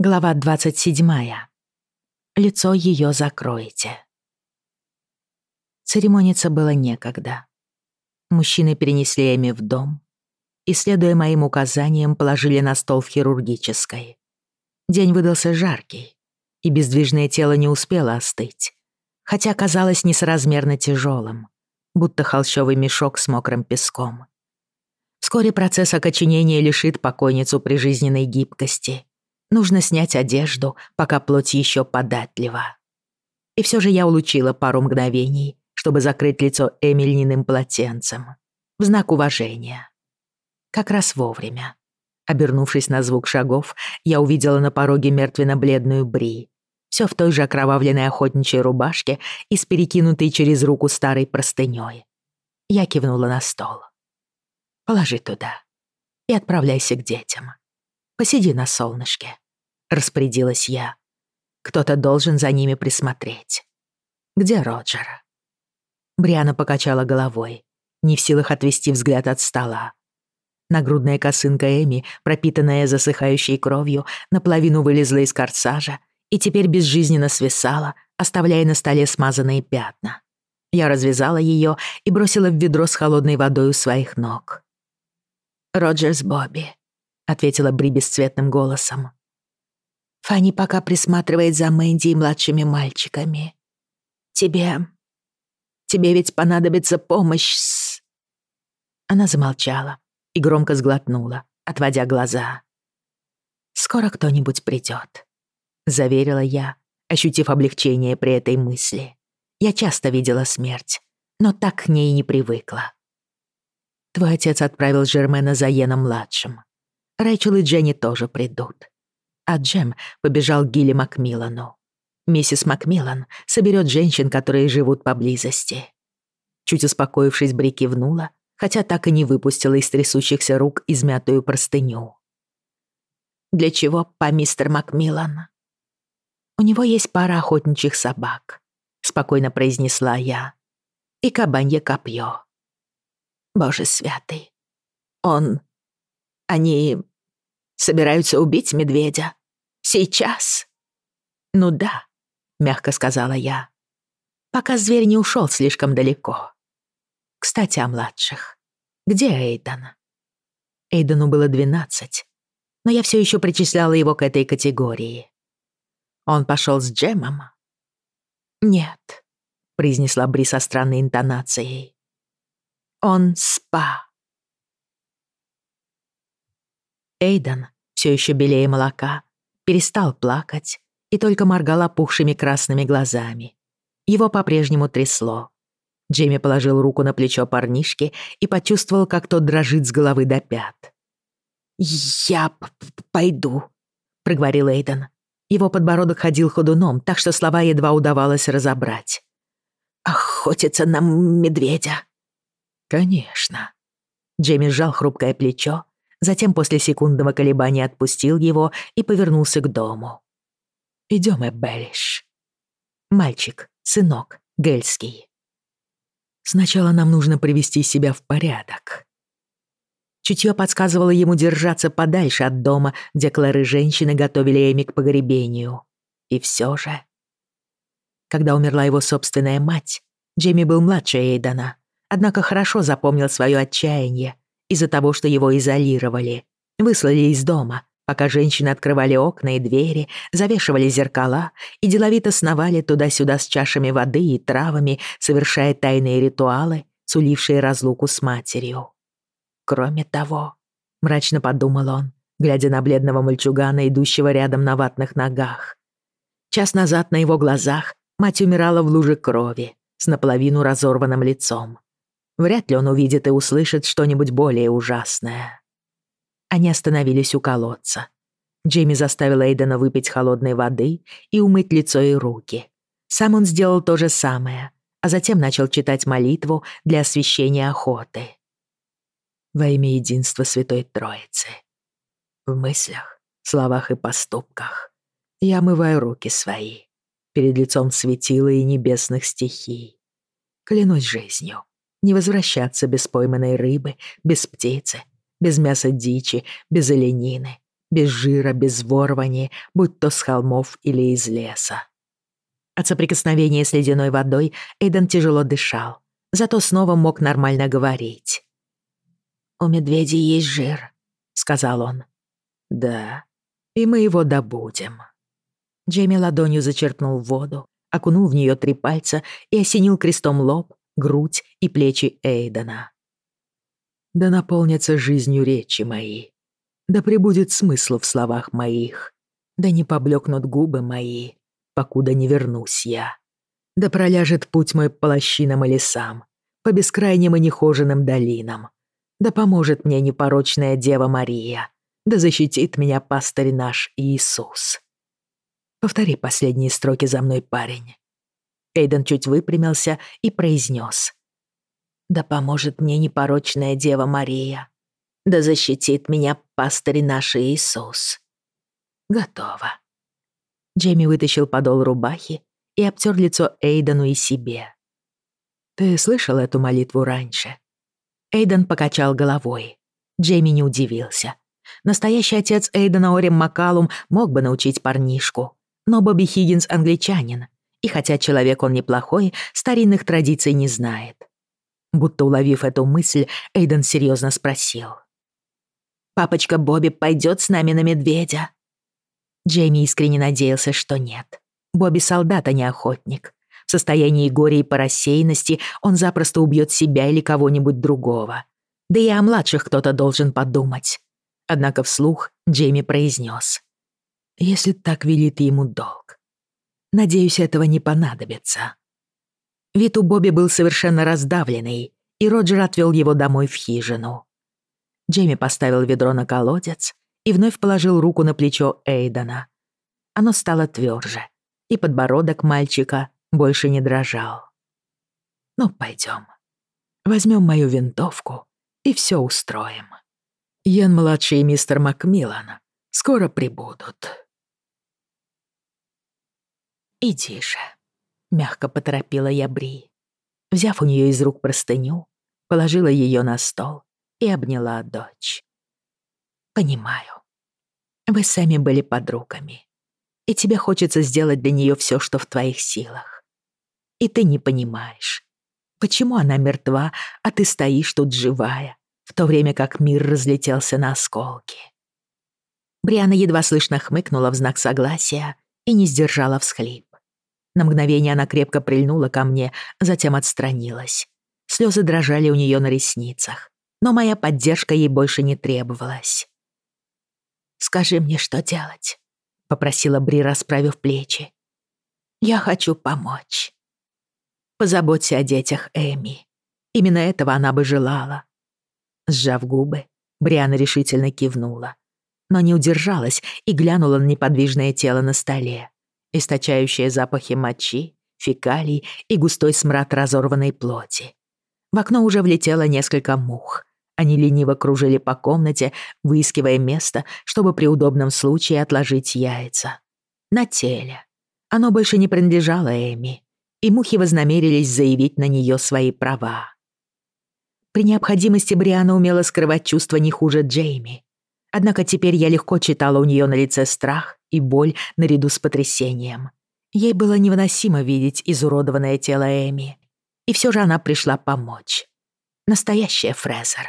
Глава 27. Лицо ее закроете. Церемониться было некогда. Мужчины перенесли Эми в дом и, следуя моим указаниям, положили на стол в хирургической. День выдался жаркий, и бездвижное тело не успело остыть, хотя казалось несоразмерно тяжелым, будто холщовый мешок с мокрым песком. Вскоре процесс окоченения лишит покойницу прижизненной гибкости — Нужно снять одежду, пока плоть еще податлива. И все же я улучила пару мгновений, чтобы закрыть лицо Эмильниным полотенцем. В знак уважения. Как раз вовремя. Обернувшись на звук шагов, я увидела на пороге мертвенно-бледную Бри. Все в той же окровавленной охотничьей рубашке и с перекинутой через руку старой простыней. Я кивнула на стол. «Положи туда и отправляйся к детям. Посиди на солнышке распорядилась я. Кто-то должен за ними присмотреть. Где Роджер? Бриана покачала головой, не в силах отвести взгляд от стола. Нагрудная косынка Эми, пропитанная засыхающей кровью, наполовину вылезла из корсажа и теперь безжизненно свисала, оставляя на столе смазанные пятна. Я развязала ее и бросила в ведро с холодной водой у своих ног. «Роджер с Бобби», — ответила Бри бесцветным голосом. Фанни пока присматривает за Мэнди и младшими мальчиками. Тебе... Тебе ведь понадобится помощь с...» Она замолчала и громко сглотнула, отводя глаза. «Скоро кто-нибудь придет», — заверила я, ощутив облегчение при этой мысли. Я часто видела смерть, но так к ней не привыкла. Твой отец отправил Жермена за Йеном-младшим. Рэйчел и Дженни тоже придут а Джем побежал к Гилли Макмиллану. Миссис Макмиллан соберет женщин, которые живут поблизости. Чуть успокоившись, Бри кивнула, хотя так и не выпустила из трясущихся рук измятую простыню. «Для чего по мистер Макмиллан?» «У него есть пара охотничьих собак», — спокойно произнесла я. «И кабанье копье». «Боже святый! Он... Они собираются убить медведя. Сейчас. Ну да, мягко сказала я. Пока зверь не ушел слишком далеко. Кстати, о младших. Где Эйдан? Эйдану было 12, но я все еще причисляла его к этой категории. Он пошел с Джемом? Нет, произнесла Бри со странной интонацией. Он спа. Эйден, все еще белее молока, перестал плакать и только моргал опухшими красными глазами. Его по-прежнему трясло. Джейми положил руку на плечо парнишки и почувствовал, как тот дрожит с головы до пят. «Я пойду», — проговорил Эйден. Его подбородок ходил ходуном, так что слова едва удавалось разобрать. «Охотиться на медведя». «Конечно». Джейми сжал хрупкое плечо Затем после секундного колебания отпустил его и повернулся к дому. «Идем, Эббелиш». «Мальчик, сынок, Гельский». «Сначала нам нужно привести себя в порядок». Чутье подсказывало ему держаться подальше от дома, где Клары женщины готовили Эми к погребению. И все же... Когда умерла его собственная мать, Джейми был младше Эйдана, однако хорошо запомнил свое отчаяние — из-за того, что его изолировали. Выслали из дома, пока женщины открывали окна и двери, завешивали зеркала и деловито сновали туда-сюда с чашами воды и травами, совершая тайные ритуалы, сулившие разлуку с матерью. Кроме того, мрачно подумал он, глядя на бледного мальчугана, идущего рядом на ватных ногах. Час назад на его глазах мать умирала в луже крови с наполовину разорванным лицом. Вряд ли он увидит и услышит что-нибудь более ужасное. Они остановились у колодца. Джейми заставил Эйдена выпить холодной воды и умыть лицо и руки. Сам он сделал то же самое, а затем начал читать молитву для освящения охоты. Во имя единства Святой Троицы. В мыслях, словах и поступках. Я омываю руки свои перед лицом светила и небесных стихий. Клянусь жизнью, не возвращаться без пойманной рыбы, без птицы, без мяса дичи, без оленины, без жира, без ворвани, будь то с холмов или из леса. От соприкосновения с ледяной водой Эйден тяжело дышал, зато снова мог нормально говорить. «У медведей есть жир», — сказал он. «Да, и мы его добудем». Джейми ладонью зачерпнул воду, окунул в нее три пальца и осенил крестом лоб, грудь и плечи Эйдена. Да наполнятся жизнью речи мои, да прибудет смысл в словах моих, да не поблекнут губы мои, покуда не вернусь я. Да проляжет путь мой по лощинам и лесам, по бескрайним и нехоженным долинам. Да поможет мне непорочная Дева Мария, да защитит меня пастырь наш Иисус. Повтори последние строки за мной, парень. Эйден чуть выпрямился и произнес. «Да поможет мне непорочная Дева Мария. Да защитит меня пастырь наш Иисус». «Готово». Джейми вытащил подол рубахи и обтер лицо Эйдену и себе. «Ты слышал эту молитву раньше?» Эйден покачал головой. Джейми не удивился. Настоящий отец Эйдена Орем Макалум мог бы научить парнишку. Но Бобби Хиггинс англичанин, и хотя человек он неплохой, старинных традиций не знает. Будто уловив эту мысль, Эйден серьезно спросил. «Папочка Бобби пойдет с нами на медведя?» Джейми искренне надеялся, что нет. Бобби солдат, а не охотник. В состоянии горя и по рассеянности он запросто убьет себя или кого-нибудь другого. Да и о младших кто-то должен подумать. Однако вслух Джейми произнес. «Если так велит ему долг». Надеюсь, этого не понадобится». Вид у Бобби был совершенно раздавленный, и Роджер отвел его домой в хижину. Джейми поставил ведро на колодец и вновь положил руку на плечо Эйдена. Оно стало тверже, и подбородок мальчика больше не дрожал. «Ну, пойдем. Возьмем мою винтовку и все устроим. Ян-младший и мистер Макмиллан скоро прибудут». «Иди же», — мягко поторопила я Бри. Взяв у нее из рук простыню, положила ее на стол и обняла дочь. «Понимаю. Вы сами были подругами, и тебе хочется сделать для нее все, что в твоих силах. И ты не понимаешь, почему она мертва, а ты стоишь тут живая, в то время как мир разлетелся на осколки. Бриана едва слышно хмыкнула в знак согласия и не сдержала всхлип. На мгновение она крепко прильнула ко мне, затем отстранилась. Слезы дрожали у нее на ресницах, но моя поддержка ей больше не требовалась. Скажи мне, что делать», — попросила Бри, расправив плечи. «Я хочу помочь». «Позаботься о детях Эми. Именно этого она бы желала». Сжав губы, Бриана решительно кивнула, но не удержалась и глянула на неподвижное тело на столе, источающее запахи мочи, фекалий и густой смрад разорванной плоти. В окно уже влетело несколько мух — они лениво кружили по комнате, выискивая место, чтобы при удобном случае отложить яйца. На теле. Оно больше не принадлежало Эми, и мухи вознамерились заявить на нее свои права. При необходимости Бриана умела скрывать чувства не хуже Джейми. Однако и боль наряду с потрясением. Ей было невыносимо видеть изуродованное тело Эми. И все же она пришла помочь. Настоящая Фрезер.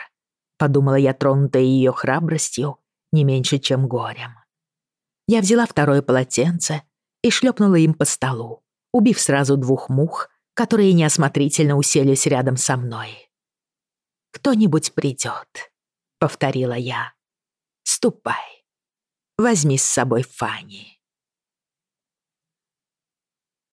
Подумала я, тронутая ее храбростью, не меньше, чем горем. Я взяла второе полотенце и шлёпнула им по столу, убив сразу двух мух, которые неосмотрительно уселись рядом со мной. «Кто-нибудь придет», — повторила я. «Ступай». Возьми с собой Фанни».